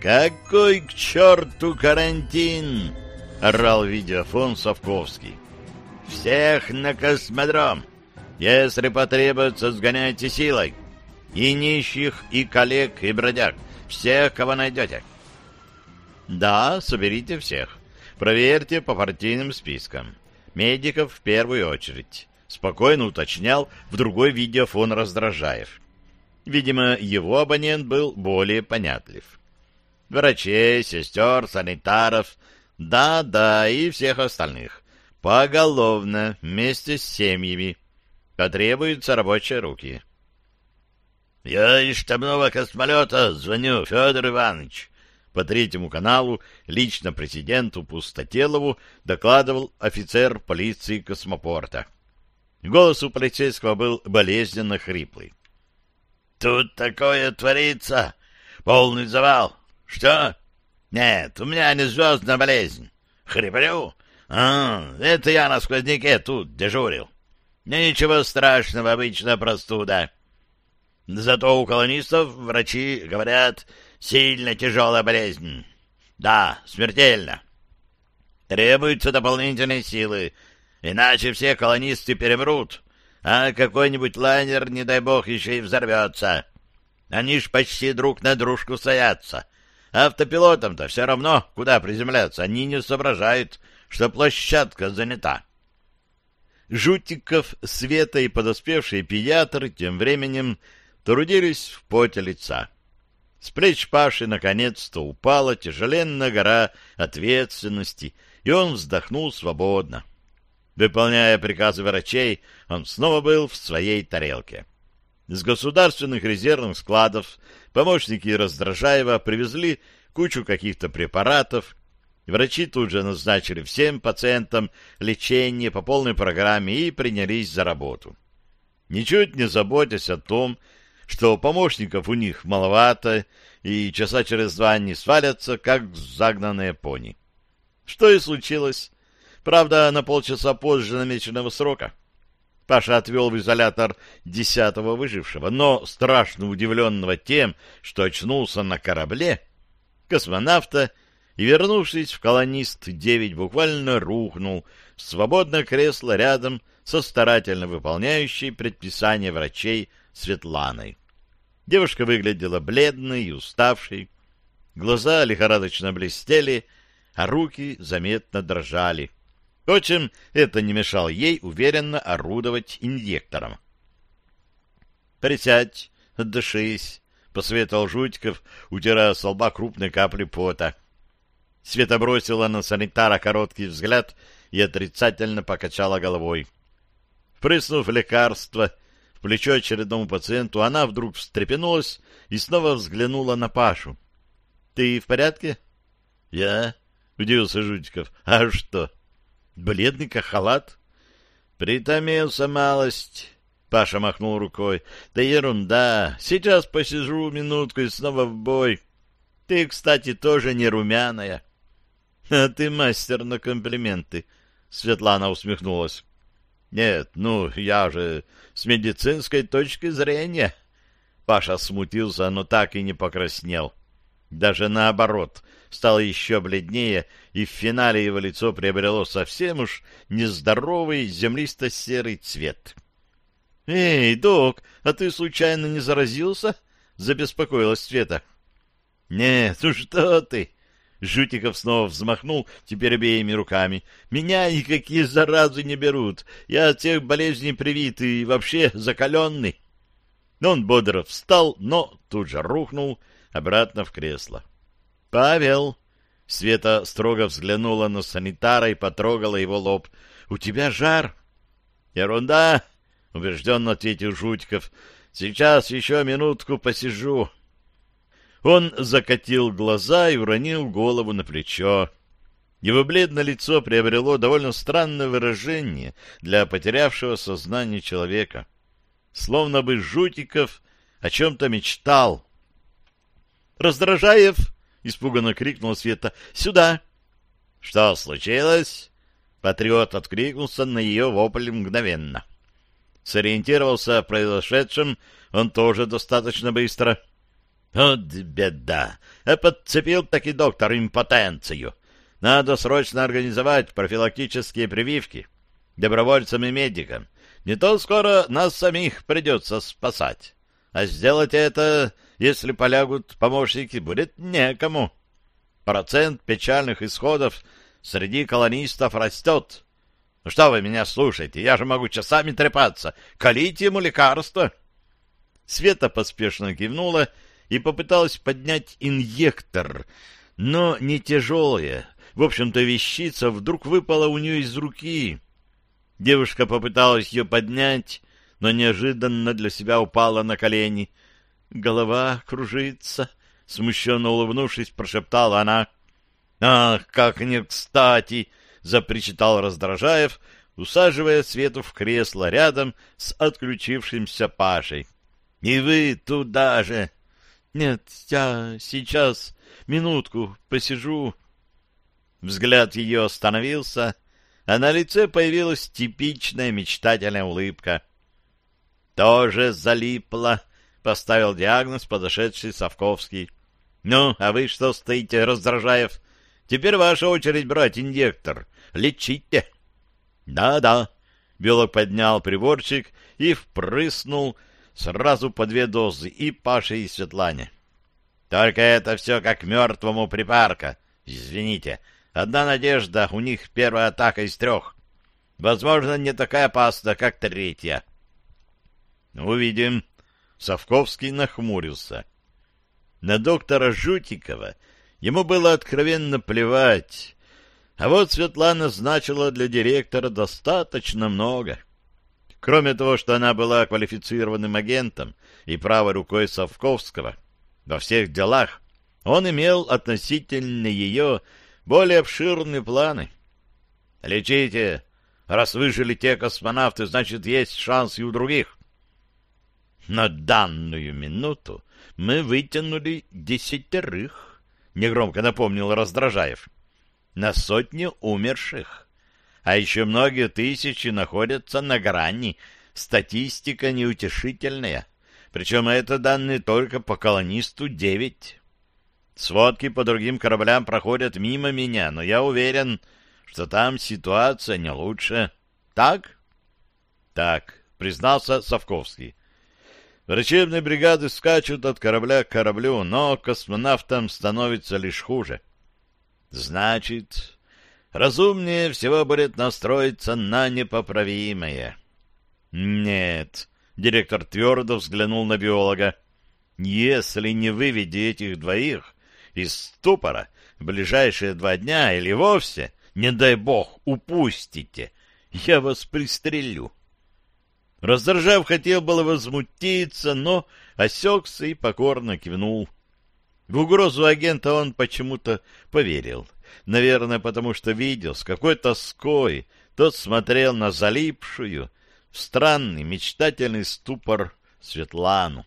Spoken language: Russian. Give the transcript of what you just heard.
«Какой к черту карантин!» — орал видеофон Совковский. «Всех на космодром! Если потребуется, сгоняйте силой! И нищих, и коллег, и бродяг! Всех, кого найдете!» «Да, соберите всех. Проверьте по партийным спискам. Медиков в первую очередь», — спокойно уточнял в другой видеофон Раздражаев. Видимо, его абонент был более понятлив врачей, сестер, санитаров, да-да, и всех остальных. Поголовно, вместе с семьями. Потребуются рабочие руки. — Я из штабного космолета звоню, Федор Иванович. По третьему каналу лично президенту Пустотелову докладывал офицер полиции космопорта. Голос у полицейского был болезненно хриплый. «Тут такое творится! Полный завал! Что? Нет, у меня не звездная болезнь. Хриплю? А, это я на сквозняке тут дежурил. Ничего страшного, обычная простуда. Зато у колонистов врачи говорят, сильно тяжелая болезнь. Да, смертельно. Требуются дополнительные силы, иначе все колонисты перемрут, а какой-нибудь лайнер, не дай бог, еще и взорвется. Они ж почти друг на дружку стоятся — Автопилотам-то все равно, куда приземляться. Они не соображают, что площадка занята. Жутиков, Света и подоспевшие педиатры тем временем трудились в поте лица. С плеч Паши наконец-то упала тяжеленная гора ответственности, и он вздохнул свободно. Выполняя приказы врачей, он снова был в своей тарелке. С государственных резервных складов помощники Раздражаева привезли кучу каких-то препаратов. Врачи тут же назначили всем пациентам лечение по полной программе и принялись за работу. Ничуть не заботясь о том, что помощников у них маловато, и часа через два они свалятся, как загнанные пони. Что и случилось. Правда, на полчаса позже намеченного срока. Паша отвел в изолятор десятого выжившего, но страшно удивленного тем, что очнулся на корабле, космонавта, и, вернувшись в колонист-9, буквально рухнул в свободное кресло рядом со старательно выполняющей предписание врачей Светланой. Девушка выглядела бледной и уставшей, глаза лихорадочно блестели, а руки заметно дрожали. — Впрочем, это не мешало ей уверенно орудовать инъектором. «Присядь, отдышись», — посоветовал Жутиков, утирая с лба крупные капли пота. Света бросила на санитара короткий взгляд и отрицательно покачала головой. Впрыснув лекарство в плечо очередному пациенту, она вдруг встрепенулась и снова взглянула на Пашу. — Ты в порядке? — Я, — удивился Жутиков. — А что? Бледный кахалат. Притомился малость. Паша махнул рукой. Да ерунда. Сейчас посижу минутку и снова в бой. Ты, кстати, тоже не румяная. А ты мастер на комплименты. Светлана усмехнулась. Нет, ну, я же с медицинской точки зрения. Паша смутился, но так и не покраснел даже наоборот, стало еще бледнее, и в финале его лицо приобрело совсем уж нездоровый землисто-серый цвет. — Эй, док, а ты случайно не заразился? — забеспокоилась Света. — Нет, ну что ты! Жутиков снова взмахнул, теперь обеими руками. «Меня никакие заразы не берут. Я от всех болезней привит и вообще закаленный». Он бодро встал, но тут же рухнул, обратно в кресло. «Павел!» Света строго взглянула на санитара и потрогала его лоб. «У тебя жар!» «Ерунда!» — убежденно ответил Жутьков. «Сейчас еще минутку посижу». Он закатил глаза и уронил голову на плечо. Его бледное лицо приобрело довольно странное выражение для потерявшего сознание человека. Словно бы Жутиков о чем-то мечтал, Раздражаев!» — испуганно крикнул Света. «Сюда!» «Что случилось?» Патриот откликнулся на ее вопль мгновенно. Сориентировался о произошедшем он тоже достаточно быстро. «От беда! А подцепил таки доктор импотенцию. Надо срочно организовать профилактические прививки добровольцам и медикам. Не то скоро нас самих придется спасать». А сделать это, если полягут помощники, будет некому. Процент печальных исходов среди колонистов растет. Ну что вы меня слушаете? Я же могу часами трепаться. Колите ему лекарства. Света поспешно кивнула и попыталась поднять инъектор, но не тяжелое. В общем-то, вещица вдруг выпала у нее из руки. Девушка попыталась ее поднять, но неожиданно для себя упала на колени. Голова кружится, смущенно улыбнувшись, прошептала она. «Ах, как не кстати!» — запричитал Раздражаев, усаживая Свету в кресло рядом с отключившимся Пашей. «И вы туда же!» «Нет, я сейчас минутку посижу». Взгляд ее остановился, а на лице появилась типичная мечтательная улыбка тоже залипла, — поставил диагноз подошедший Савковский. — Ну, а вы что стоите, Раздражаев? Теперь ваша очередь брать инъектор. Лечите. Да, — Да-да. Белок поднял приборчик и впрыснул сразу по две дозы и Паше, и Светлане. — Только это все как мертвому припарка. Извините, одна надежда, у них первая атака из трех. Возможно, не такая опасна, как третья. — Увидим. Совковский нахмурился. На доктора Жутикова ему было откровенно плевать, а вот Светлана значила для директора достаточно много. Кроме того, что она была квалифицированным агентом и правой рукой Совковского, во всех делах он имел относительно ее более обширные планы. «Лечите! Раз выжили те космонавты, значит, есть шанс и у других!» На данную минуту мы вытянули десятерых, негромко напомнил Раздражаев, на сотни умерших. А еще многие тысячи находятся на грани. Статистика неутешительная. Причем это данные только по колонисту девять. Сводки по другим кораблям проходят мимо меня, но я уверен, что там ситуация не лучше. Так? Так, признался Савковский. Врачебные бригады скачут от корабля к кораблю, но космонавтам становится лишь хуже. Значит, разумнее всего будет настроиться на непоправимое. Нет, директор твердо взглянул на биолога. Если не выведи этих двоих из ступора в ближайшие два дня или вовсе, не дай бог, упустите, я вас пристрелю. Раздражав хотел было возмутиться, но осекся и покорно кивнул. В угрозу агента он почему-то поверил. Наверное, потому что видел, с какой тоской тот смотрел на залипшую в странный мечтательный ступор Светлану.